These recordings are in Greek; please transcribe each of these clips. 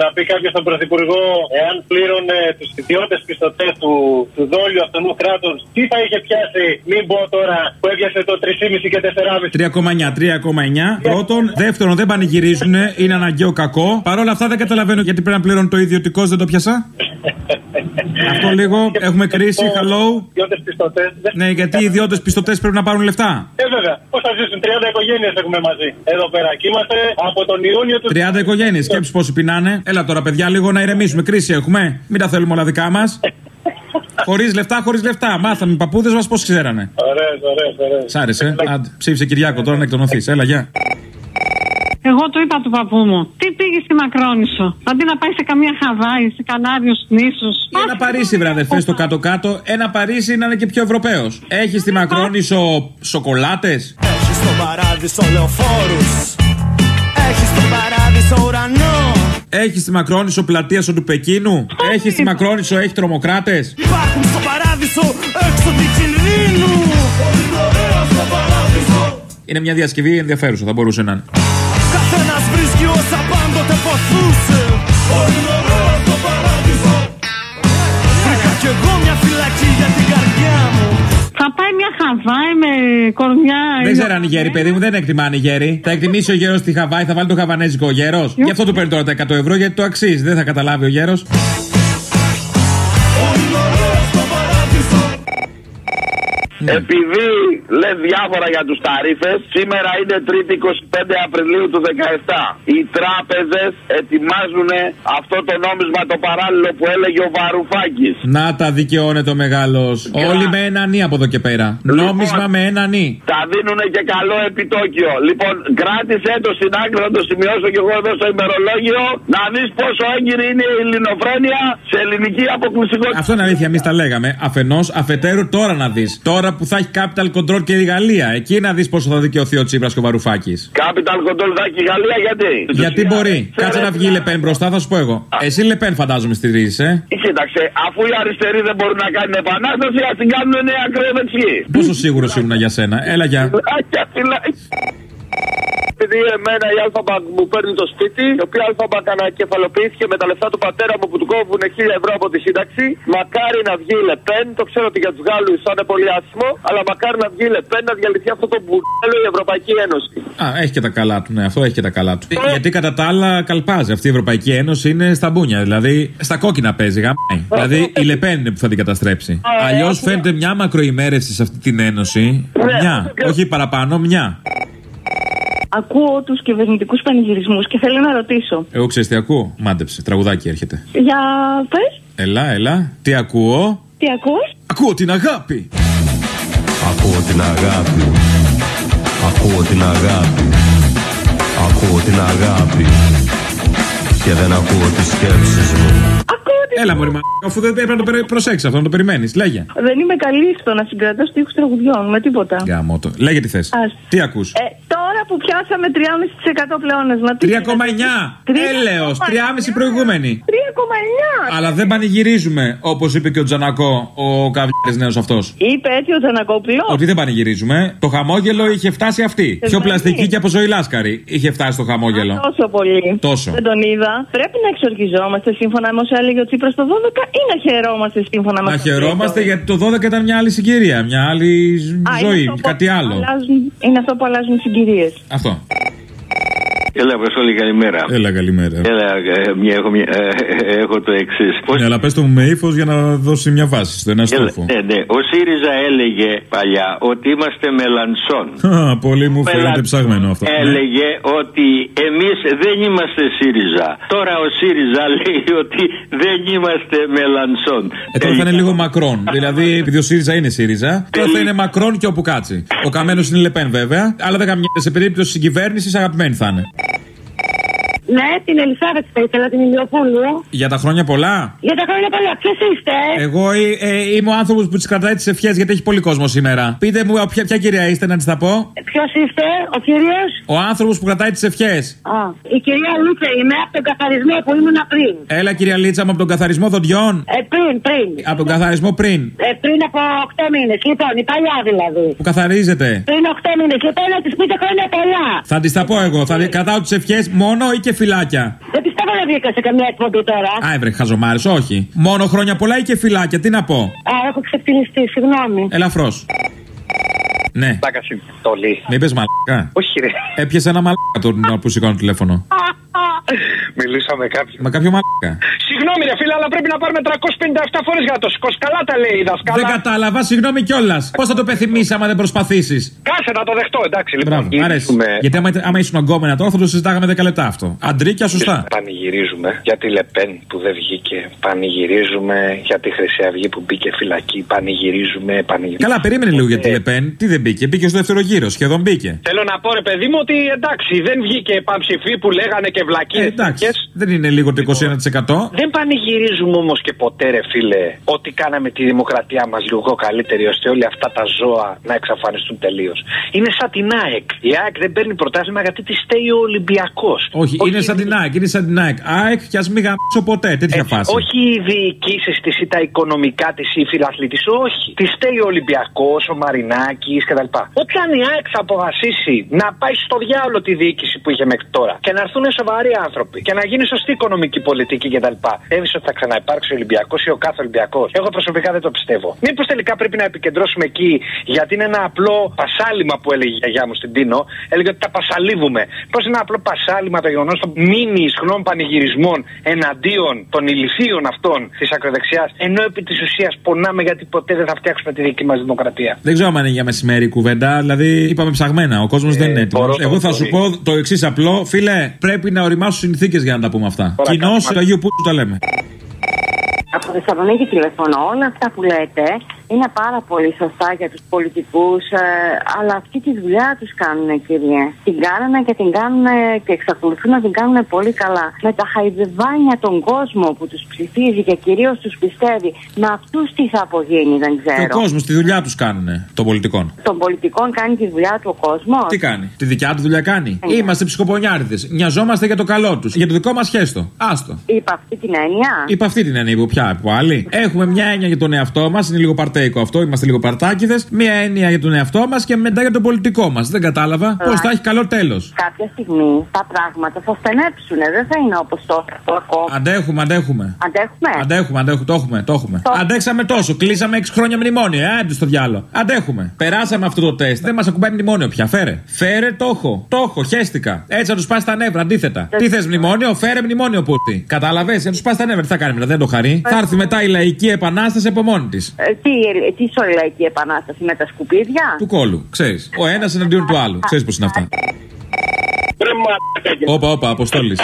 να πει κάποιος στον Πρωθυπουργό, εάν πλήρωνε τους ιδιώτες πιστωτές του, του δόλιου αυτού κράτους, τι θα είχε πιάσει, μην πω τώρα που έπιασε το 3,5 και 4,5. 3,9. 3,9. Πρώτον. Δεύτερον, δεν πανηγυρίζουν, είναι αναγκαίο κακό. Παρ' όλα αυτά δεν καταλαβαίνω γιατί πρέπει να πληρώνει το ιδιωτικό, δεν το πιάσα. Αυτό λίγο, έχουμε κρίση, hello. Ναι, γιατί οι ιδιώτες πιστωτές πρέπει να πάρουν λεφτά. Ε, βέβαια. Πώ θα ζήσουν, 30 οικογένειες έχουμε μαζί εδώ πέρα. Και είμαστε από τον Ιούνιο του. 30 οικογένειες, σκέψει πόσοι πεινάνε. Έλα τώρα, παιδιά, λίγο να ηρεμήσουμε. Κρίση έχουμε. Μην τα θέλουμε όλα δικά μας. Χωρίς λεφτά, χωρίς λεφτά. Μάθαμε οι παππούδες μας πώς ξέρανε. Ωραία, ωραία, ωραία. Σ' άρεσε. Άντε, ψήφισε Κυριάκο τώρα να εκτονωθείς. Έλα, γεια. Εγώ το είπα του παππού μου. Τι πήγε στη Μακρόνισο. Αντί να πάει σε καμία Χαβάη, σε Κανάριους νήσους. Ένα Παρίσι, βραδεφέ, στο κάτω-κάτω. Ένα Παρίσι να είναι και πιο Ευρωπαίος. Έχεις στη Μακρόνισο σοκολάτες; Έχεις στον παράδεισο λεωφόρους. Έχεις στον παράδεισο ουρανό. Έχεις στη Μακρόνισο πλατεία του Πεκίνου; Έχεις στη Μακρόνισο, έχει τρομοκράτες; Υπάρχουν στο παράδεισο έξω την κινδύνου. Είναι μια διασκευή ενδιαφέρουσα, θα μπορούσε να είναι. Καθένας βρίσκει όσα πάντοτε ποθούσε στο παράδεισο Βρήκα κι εγώ μια φυλακή για την καρδιά μου Θα πάει μια Χαβάη με κορμιά. Δεν ξέραν οι γέροι, παιδί μου, δεν εκτιμάνε οι γέροι. Θα εκτιμήσει ο γέρος στη Χαβάη, θα βάλει το χαβανέζικο ο γέρο. Γι' αυτό του παίρνει τώρα τα 100 ευρώ, γιατί το αξίζει. Δεν θα καταλάβει ο γέρος. Ναι. Επειδή λες διάφορα για τους ταρήφε, σήμερα είναι 3η 25 Απριλίου του 17. Οι τράπεζες ετοιμάζουν αυτό το νόμισμα το παράλληλο που έλεγε ο Βαρουφάκης. Να τα δικαιώνεται ο μεγάλος. Όλοι με ένα νι από εδώ και πέρα. Λοιπόν, Νόμισμα με ένα νι. Τα δίνουν και καλό επιτόκιο. Λοιπόν, κράτησε το στην άκρη, θα το σημειώσω κι εγώ εδώ στο ημερολόγιο, να δεις πόσο έγκυρη είναι η ελληνοφρένεια σε ελληνική αποκλειστικότητα. Αυτό είναι αλήθεια, εμείς τα λέγαμε. Αφενός, αφετέρου τώρα να δεις. Τώρα που θα έχει capital control και η Γαλλία. Εκεί να δεις πόσο θα δικαιωθεί ο Τσίπρας και ο Βαρουφάκης. Capital control θα έχει η Γαλλία, γιατί; Γιατί μπορεί. Κάτσε να βγει η Λεπέν μπροστά, θα σου πω εγώ. Εσύ Λεπέν φαντάζομαι στηρίζει, ε. Κοίταξε, αφού οι αριστεροί δεν μπορούν να κάνουν επανάσταση, ας την κάνουν νέα ακροδεξιοί. Πόσο σίγουρος ήμουν για σένα. Έλα, γεια. Επειδή εμένα η ΑΛΦΑ μου παίρνει το σπίτι, η οποία ΑΛΦΑ ανακεφαλοποιήθηκε με τα λεφτά του πατέρα μου που του κόβουν 1000 ευρώ από τη σύνταξη. Μακάρι να βγει η Λεπέν, το ξέρω ότι για τους Γάλλους θα είναι πολύ άσχημο, αλλά μακάρι να βγει η Λεπέν να διαλυθεί αυτό το μπουρδέλο η Ευρωπαϊκή Ένωση. Α, έχει και τα καλά του, ναι, αυτό έχει και τα καλά του. Γιατί κατά τα άλλα καλπάζει. Αυτή η Ευρωπαϊκή Ένωση είναι στα μπούνια, δηλαδή στα κόκκινα παίζει, γαμάει. Δηλαδή η Λεπέν είναι που θα την καταστρέψει. Αλλιώς φαίνεται μια μακροημέρευση σε αυτή την ένωση. Μια, όχι παραπάνω, μια. Ακούω τους κυβερνητικούς πανηγυρισμούς και θέλω να ρωτήσω. Εγώ ξέρεις τι ακούω; Μάντεψε, τραγουδάκι έρχεται. Για πες. Έλα, έλα. Τι ακούω; Τι ακούς; Ακούω την αγάπη. Ακούω την αγάπη. Ακούω την αγάπη. Ακούω την αγάπη. Και δεν ακούω τις σκέψεις μου. Έλα, Μωρή μα. Αφού δεν πρέπει να το προσέξει αυτό, να το περιμένεις. Λέγε. Δεν είμαι καλή στο να συγκρατώ στίχους τραγουδιών με τίποτα. Γάμο το. Λέγε τι θες. Τι ακούς; Ε, τώρα που πιάσαμε 3,5% πλεόνασμα. 3,9. Έλεο. 3,5 προηγούμενη. 3,9. Αλλά δεν πανηγυρίζουμε, όπως είπε και ο Τζανακό, ο καβλιάρη νέος αυτός. Είπε έτσι ο Τζανακόπουλος. Ότι δεν πανηγυρίζουμε. Το χαμόγελο είχε φτάσει αυτή. Πιο πλαστική και από ζωή λάσκαρη είχε φτάσει το χαμόγελο. Α, τόσο πολύ. Τόσο. Δεν τον είδα. Πρέπει να εξορκιζόμαστε σύμφωνα με όσα έλεγε ο Τσίπρας στο 12 ή να χαιρόμαστε σύμφωνα με Να χαιρόμαστε γιατί το 12 ήταν μια άλλη συγκυρία, μια άλλη ζωή, κάτι άλλο. Αλλάζουν, είναι αυτό που αλλάζουν συγκυρίες. Αυτό. Έλα, Αποστόλη, καλημέρα. Έλα, καλημέρα. Έλα, ε, μια, έχω, μια, ε, ε, έχω το εξής. Ναι, αλλά πες το μου με ύφος για να δώσει μια βάση στο ένα στόχο. Ναι, ναι. Ο ΣΥΡΙΖΑ έλεγε παλιά ότι είμαστε μελανσόν. Α, πολύ μου φαίνεται ψαγμένο αυτό. Ναι. Έλεγε ότι εμείς δεν είμαστε ΣΥΡΙΖΑ. Τώρα ο ΣΥΡΙΖΑ λέει ότι δεν είμαστε μελανσόν. Ε, τώρα θα είναι λίγο μακρόν. δηλαδή, επειδή ο ΣΥΡΙΖΑ είναι ΣΥΡΙΖΑ, τώρα θα είναι μακρόν και όπου κάτσει. Ο καμένος είναι Λεπέν βέβαια, αλλά δεν καμιά σε περίπτωση συγκυβέρνησης αγαπημένη θα είναι. Ναι, την Ελισάβετ θα ήθελα, την Ηλιοπούλου. Για τα χρόνια πολλά. Για τα χρόνια πολλά. Ποιος είστε, Εγώ ε, ε, είμαι ο άνθρωπος που τις κρατάει τις ευχές γιατί έχει πολύ κόσμο σήμερα. Πείτε μου ποια, ποια κυρία είστε να τη τα πω. Ποιος είστε, ο κύριος; Ο άνθρωπος που κρατάει τις ευχές. Α, η κυρία Λίτσα είμαι από τον καθαρισμό που ήμουν πριν. Έλα, κυρία Λίτσα μου από τον καθαρισμό δοντιών. Ε, πριν, πριν. Από τον καθαρισμό πριν. Ε, πριν από 8 μήνες. Λοιπόν, η παλιά δηλαδή. Που καθαρίζεται. Πριν 8 μήνες. Λοιπόν, να τη πείτε χρόνια πολλά. Θα τη τα πω εγώ. Θα κρατάω τις ευχές μόνο ή και φυλάκια. Δεν τι τα δεν βγήκα σε καμία εκπομπή τώρα. Α, έβρε, χαζομάρε, όχι. Μόνο χρόνια πολλά ή και φυλάκια, τι να πω; Α, έχω ξεφτυλιστεί, συγγνώμη. Ελαφρώς. Ναι. Τάκα συμπτολή. Μην πες μαλάκα. Όχι, ρε. Έπιασε ένα μαλάκα τον ώρα που σηκώνω το τηλέφωνο. Μιλούσα με κάποιον. Μα κάποιο μαλάκα. Συγγνώμη, ρε φίλε, αλλά πρέπει να πάρουμε 357 φορές για να το σηκώσει. Καλά τα λέει η δασκάλα. Δεν κατάλαβα, συγγνώμη κιόλας. Πώς θα το πεθυμίσει άμα δεν προσπαθήσεις; Κάσε να το δεχτώ, εντάξει. Λοιπόν, Μπράβο, μ' αρέσει. Γιατί άμα, άμα ήσουν αγκόμενα τώρα θα το συζητάγαμε 10 λεπτά αυτό. Αντρίκια, σωστά. Πανηγυρίζουμε για τη Λεπέν που δεν βγήκε. Πανηγυρίζουμε για τη Χρυσή Αυγή που μπήκε φυλακή. Πανηγυρίζουμε, πανηγυρίζουμε. Καλά, περίμενε λίγο για τη Λεπέν. Τι δεν μπήκε, μπήκε στο δεύτερο γύρο, σχεδόν μπήκε. Θέλω να πω, ρε παιδί μου, ότι εντάξει, δεν βγήκε πανψηφί που λέγανε και βλακίες. Ε, εντάξει, δεν είναι λίγο το 21%. Δεν πανηγυρίζουμε όμως και ποτέ, ρε φίλε, ότι κάναμε τη δημοκρατία μας λίγο καλύτερη ώστε όλα αυτά τα ζώα να εξαφανιστούν τελείως. Είναι σαν την ΑΕΚ. Η ΑΕΚ δεν παίρνει πρωτάθλημα γιατί τη στέει ο Ολυμπιακός. Όχι, είναι σαν την ΑΕΚ, είναι σαν την ΑΕΚ. ΑΕΚ κι ας μην γαμίσω ποτέ, τέτοια φάση. Όχι οι διοικήσεις της ή τα οικονομικά της ή η φιλαθλήτη, όχι. Τη στέει ο Ολυμπιακός, ο Μαρινάκης κτλ. Όταν η ΑΕΚ θα αποφασίσει να πάει στο διάολο τη διοίκηση που είχε μέχρι τώρα και να έρθουν σοβαροί άνθρωποι και να γίνει σωστή οικονομική πολιτική κτλ. Έβησε ότι θα ξαναυπάρξει ο Ολυμπιακός ή ο κάθε Ολυμπιακός. Εγώ προσωπικά δεν το πιστεύω. Μήπως τελικά πρέπει να επικεντρώσουμε εκεί γιατί είναι ένα απλό πασάλιμα που έλεγε η γιαγιά μου στην Τίνο. Έλεγε ότι τα πασαλίβουμε. Πώς είναι ένα απλό πασάλιμα το γεγονός των μήνυ ισχνών πανηγυρισμών εναντίον των ηλικίων αυτών της ακροδεξιάς. Ενώ επί της ουσίας πονάμε γιατί ποτέ δεν θα φτιάξουμε τη δική μας δημοκρατία. Δεν ξέρω αν είναι για μεσημέρι η κουβέντα, δηλαδή είπαμε ψαγμένα. Ο κόσμος δεν είναι έτοιμος. μπορώ Εγώ να θα το σου δει. πω το εξής απλό. Φίλε, πρέπει να οριμάσουν συνθήκες για να τα πούμε αυτά. Κοινώ του Αγίου Πού τα λέμε. Από Θεσσαλονίκη τηλεφωνώ. Όλα αυτά που λέτε είναι πάρα πολύ σωστά για τους πολιτικούς, αλλά αυτή τη δουλειά τους κάνουν, κύριε. Την κάνανε και την κάνουν και εξακολουθούν να την κάνουν πολύ καλά. Με τα χαϊδεβάνια τον κόσμο που τους ψηφίζει και κυρίως τους πιστεύει, με αυτούς τι θα απογίνει, δεν Και ο ξέρω. κόσμο τη δουλειά τους κάνουν των πολιτικών. Των πολιτικών κάνει τη δουλειά του ο κόσμος. Τι κάνει, τη δικιά του δουλειά κάνει. Είμαστε ψυχοπονιάριδες. Νοιαζόμαστε για το καλό τους. Για το δικό μας χέστο. Άστο. Είπα αυτή την έννοια. Είπα αυτή την έννοια, είπε πια από άλλη. Έχουμε μια έννοια για τον εαυτό μας, είναι λίγο παρτέικο αυτό, είμαστε λίγο παρτάκιδες. Μια έννοια για τον εαυτό μας και μετά για τον πολιτικό μας. Δεν κατάλαβα πώς θα έχει καλό τέλος. Κάποια στιγμή τα πράγματα θα στενέψουν. Δεν θα είναι όπως τώρα. το ακόμα. Αντέχουμε, αντέχουμε. Αντέχουμε; Αντέχουμε, αντέχουμε, το έχουμε, το έχουμε. Το- Αντέξαμε τόσο, κλείσαμε 6 χρόνια μνημόνιο. Ε, άντε στο διάλο. Αντέχουμε. Περάσαμε αυτό το τεστ. Δεν μας ακουμπάει μνημόνιο πια. Φέρε. Φέρε, το έχω. Το έχω, χέστηκα. Έτσι να τους πας τα νεύρα, αντίθετα. Τι θες μνημόνιο, φέρε μνημόνιο πούτη. Κατάλαβες, να τους πας τα νεύρα. Τι θα κάνει μετά, δεν το χαρεί. Θα έρθει μετά η λαϊκή επανάσταση από μόνη της. Ε, τι, ε, τι σωρλαϊκή επανάσταση με τα σκουπίδια; Του κόλου, ξέρεις. Ο ένας εναντίον του άλλου. Ξέρεις πώς είναι αυτά. Βρε μαλάκα και- Όπα, όπα, αποστόλης.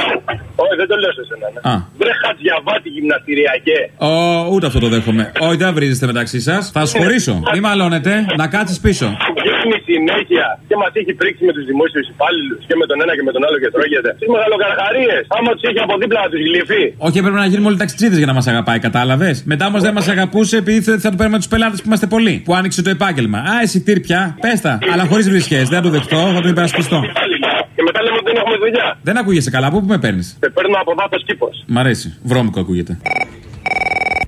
Όχι, δεν το λέω σε σένα. ναι. Α. Βρε χατζιαβάτη γυμναστηριακέ. Ω, ούτε αυτό το δέχομαι. Όχι, δεν βρίζεστε μεταξύ σας. Θα σχολήσω. Μη μαλώνετε, να κάτσεις πίσω. Βγαίνει συνέχεια και μας έχει πρίξει με τους δημόσιους υπάλληλους και με τον ένα και με τον άλλο και τρώγεται. Τις μεγαλοκαρχαρίες. Άμα τους έχει από δίπλα να τους γλυφεί. Όχι, έπρεπε να γίνουμε όλοι ταξιτζίδες για να μας αγαπάει, κατάλαβες; Μετά όμως δεν μας αγαπούσε επειδή ήθελε ότι θα του παίρνουμε τους πελάτες που είμαστε πολλοί. Που άνοιξε το επάγγελμα. Α, εισιτήρ πια, πέστα. Αλλά χωρίς βρισχές. Δεν θα το δεχτώ, θα το υπερασπιστώ. Και μετά λέμε ότι δεν έχουμε δουλειά. Δεν ακούγεσαι καλά, από πού με παίρνεις; Σε παίρνω από δάτο κήπος. Μ' αρέσει. Βρώμικο ακούγεται.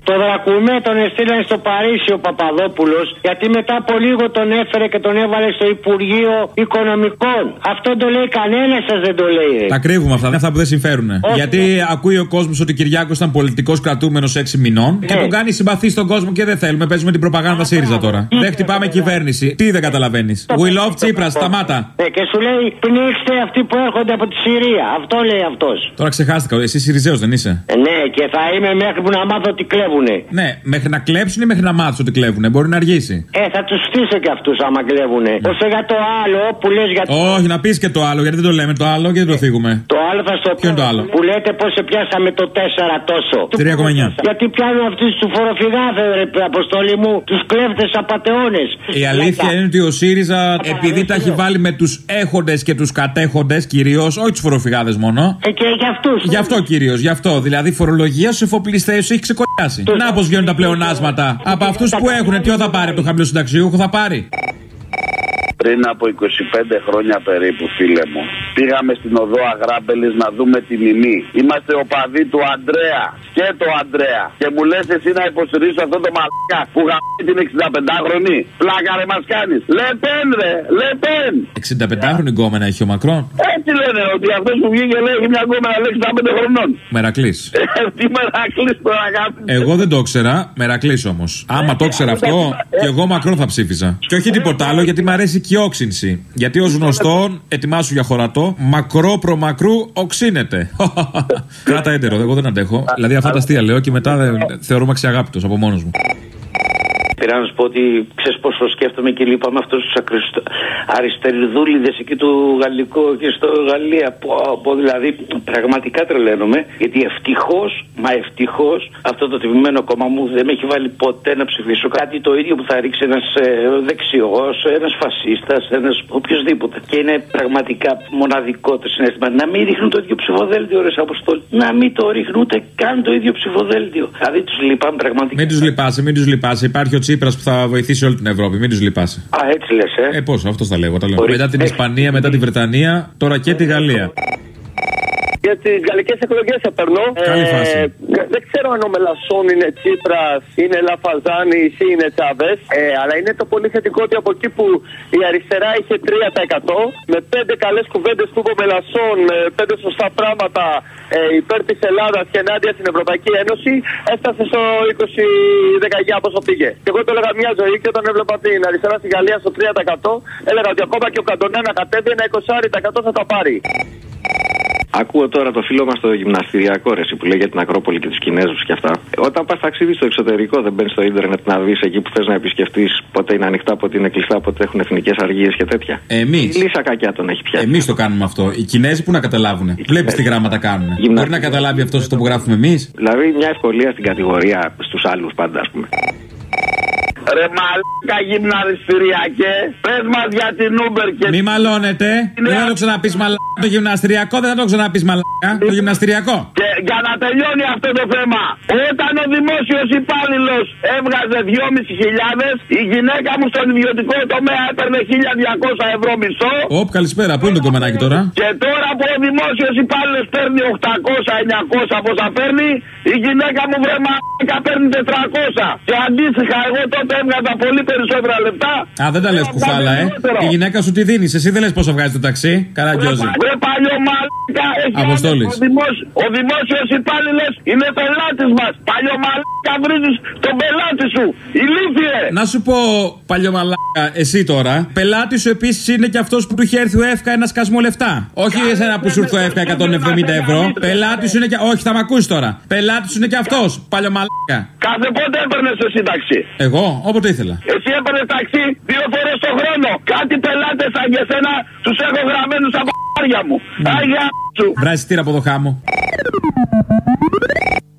Το Δρακουμέ τον εστήλαν στο Παρίσι ο Παπαδόπουλος, γιατί μετά από λίγο τον έφερε και τον έβαλε στο Υπουργείο Οικονομικών. Αυτό το λέει κανένας σας δεν το λέει. ρε. Τα κρύβουμε αυτά, είναι αυτά που δεν συμφέρουν. Όχι, Γιατί ακούει ο κόσμος ότι ο Κυριάκος ήταν πολιτικός κρατούμενος 6 μηνών και τον κάνει συμπαθή στον κόσμο και δεν θέλουμε. Παίζουμε την προπαγάνδα ΣΥΡΙΖΑ τώρα. Δεν χτυπάμε κυβέρνηση. Τι δεν καταλαβαίνεις. We love Τσίπρα, σταμάτα. Ε, και σου λέει πνίξτε αυτοί που έρχονται από τη Συρία. Αυτό λέει αυτός. Τώρα ξεχάστηκα, εσύ Σιριζέος δεν είσαι; ναι, και θα είμαι μέχρι που να μάθω ότι κλέβουνε. Ναι, μέχρι να κλέψουν ή μέχρι να μάθουν ότι κλέβουν. Μπορεί να αργήσει. Ε, θα τους στήσω και αυτούς άμα κλέβουνε. Όσο για το άλλο που λες για Όχι, να πεις και το άλλο, γιατί δεν το λέμε το άλλο και δεν το θίγουμε. Το άλλο θα στο Ποιο είναι το άλλο; Που λέτε πώ σε πιάσαμε το 4 τόσο. 3,9. Γιατί πιάνουν αυτούς τους φοροφυγάδες, ρε αποστολή μου, τους κλέφτες απαταιώνες. Η αλήθεια είναι ότι ο ΣΥΡΙΖΑ, επειδή τα έχει βάλει με τους έχοντες και τους κατέχοντες κυρίως, όχι τους φοροφυγάδες μόνο. Ε, και για αυτούς. Γι' αυτό κυρίως, γι' αυτό. Δηλαδή φορολογία στους εφοπλιστές έχει ξεκολλιάσει. Να πώς βγαίνουν τα πλεονάσματα. Από αυτούς που έχουν, τι θα πάρει από το χαμηλό συνταξιούχο, θα πάρει; Πριν από 25 χρόνια περίπου φίλε μου. Πήγαμε στην οδό Αγράμπελης να δούμε τη μιμή. Είμαστε οπαδοί του Αντρέα. Και το Αντρέα. Και μου λες εσύ να υποστηρίζει αυτό το μαλάκα που γαμίζει την 65χρονη. Πλάκα ρε μας κάνεις. Λεπέν ρε, Λεπέν. 65χρονη γκόμενα έχει ο Μακρόν; Έτσι λένε ότι αυτός που βγήκε λέει έχει μια γκόμενα λέει 65 χρονών. Μερακλής. Ε, Τι μερακλής τώρα αγάπη. Εγώ δεν το ήξερα, μερακλής όμως. Άμα το ήξερα αυτό, και εγώ Μακρόν θα ψήφιζα. Και όχι τίποτα άλλο, γιατί μου αρέσει και η όξυνση. Γιατί ω γνωστόν, ετοιμάσου για χωρατό, μακρό προμακρού οξύνεται. Κράτα έντερο, εγώ δεν αντέχω. Δηλαδή αυτά τα αστεία λέω και μετά δεν- θεωρούμε αξιαγάπητος από μόνος μου. Πήρα να σου πω ότι ξέρεις πόσο σκέφτομαι και λείπαμε αυτούς τους αριστεριδούλιδες εκεί του Γαλλικού και στο Γαλλία. Πω, πω, δηλαδή πραγματικά τρελαίνομαι. Γιατί ευτυχώς, μα ευτυχώς αυτό το τυπημένο κόμμα μου δεν με έχει βάλει ποτέ να ψηφίσω κάτι το ίδιο που θα ρίξει ένας ε, δεξιός, ένας φασίστας, ένας οποιοδήποτε. Και είναι πραγματικά μοναδικό το συνέστημα να μην ρίχνουν το ίδιο ψηφοδέλτιο, ρε Αποστόλη. Να μην το ρίχνουν ούτε καν το ίδιο ψηφοδέλτιο. Δηλαδή τους λυπάμαι πραγματικά. Μην τους λυπάσαι, μην τους λυπάσαι. Υπάρχει ο Τσίπρας που θα βοηθήσει όλη την Ευρώπη. Μην τους λυπάσαι. Α, έτσι λες, ε. Ε, πώ, αυτός τα λέω. Τα λέω. Μπορεί. Μετά την Ισπανία, μετά τη Βρετανία, τώρα και τη Γαλλία. Για τις γαλλικές εκλογές θα περνώ. Καλή φάση. δεν ξέρω αν ο Μελασσόν είναι Τσίπρας, είναι Λαφαζάνη ή είναι Τσάβες. Ε, αλλά είναι το πολύ θετικό ότι από εκεί που η αριστερά είχε 3% με πέντε καλές κουβέντες που είπε ο Μελασσόν, με πέντε σωστά πράγματα ε, υπέρ της Ελλάδας και ενάντια στην Ευρωπαϊκή Ένωση, έφτασε στο 20-19 πόσο πήγε. Και εγώ το έλεγα μια ζωή και όταν έβλεπα την αριστερά στη Γαλλία στο 3%, έλεγα ότι ακόμα και ο Καντονέ να κατέβει ένα 20% θα τα πάρει. Ακούω τώρα το φίλο μας το γυμναστηριακό ρε, εσύ, που λέει για την Ακρόπολη και τους Κινέζους και αυτά. Όταν πας ταξίδι στο εξωτερικό, δεν μπαίνεις στο ίντερνετ να δεις εκεί που θες να επισκεφτείς πότε είναι ανοιχτά, πότε είναι κλειστά, πότε έχουν εθνικές αργίες και τέτοια. Εμείς. Η Λύσα κακιά τον έχει πιάσει. Εμείς το κάνουμε αυτό. Οι Κινέζοι που να καταλάβουν. Βλέπεις τι γράμματα κάνουν. Μπορεί να καταλάβει αυτός αυτό που γράφουμε εμείς; Δηλαδή μια ευκολία στην κατηγορία στους άλλους πάντα, ας πούμε. Ρε μαλάκα γυμναστηριακέ, πες μας για την Uber και... Μη μαλώνετε. Δεν θα το ξαναπείς μαλάκα. Το γυμναστηριακό δεν θα το ξαναπείς μαλάκα. Το γυμναστηριακό. Και για να τελειώνει αυτό το θέμα, όταν ο δημόσιος υπάλληλος έβγαζε 2.500, η γυναίκα μου στον ιδιωτικό τομέα έπαιρνε 1.200 ευρώ μισθό. Οπ, καλησπέρα. Πού είναι το κομμενάκι τώρα; Και τώρα που ο δημόσιος υπάλληλος παίρνει 800-900 πόσα παίρνει, η γυναίκα μου βρε μαλάκα παίρνει 400. Και αντίστοιχα, εγώ τότε έβγαζα πολύ περισσότερα λεπτά. Α, δεν τα λες κουφάλα, ε. Η γυναίκα σου τη δίνεις; Εσύ δεν λες πόσο βγάζει το ταξί; Καραγκιόζη. Βρε παλιό μαλάκα, έχει Αποστόλης. Ο, δημόσιο, ο δημόσιος υπάλληλος είναι πελάτης μας. Παλιό μαλάκα βρίζεις τον πελάτη σου. Ηλίθιε. Να σου πω, παλιωμαλάκα, εσύ τώρα. Πελάτης σου επίσης είναι και αυτός που του είχε έρθει ο ΕΦΚΑ ένα σκασμό λεφτά. Όχι εσένα που σου ήρθε ο ΕΦΚΑ 170 ευρώ. Πελάτης σου είναι και. Όχι, θα μ' ακούσεις τώρα. Πελάτης σου είναι και αυτός. Παλιωμαλάκα. Κάθε πότε έπαιρνες εσύ ταξί; Εγώ, όποτε ήθελα. Εσύ έπαιρνες ταξί δύο φορές το χρόνο. Κάτι πελάτες σαν και εσένα τους έχω γραμμένους από Άρια μου. Ναι. Άρια σου. Βράζει τύρα από το χάμο.